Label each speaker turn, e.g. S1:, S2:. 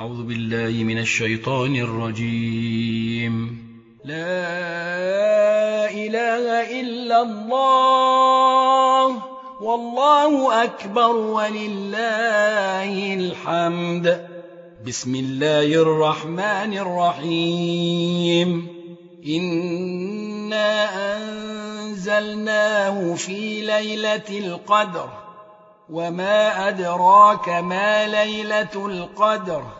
S1: أعوذ بالله من الشيطان الرجيم.
S2: لا إله إلا الله والله أكبر ولله الحمد. بسم الله الرحمن الرحيم. إنا أنزلناه في ليلة القدر وما أدراك ما ليلة القدر.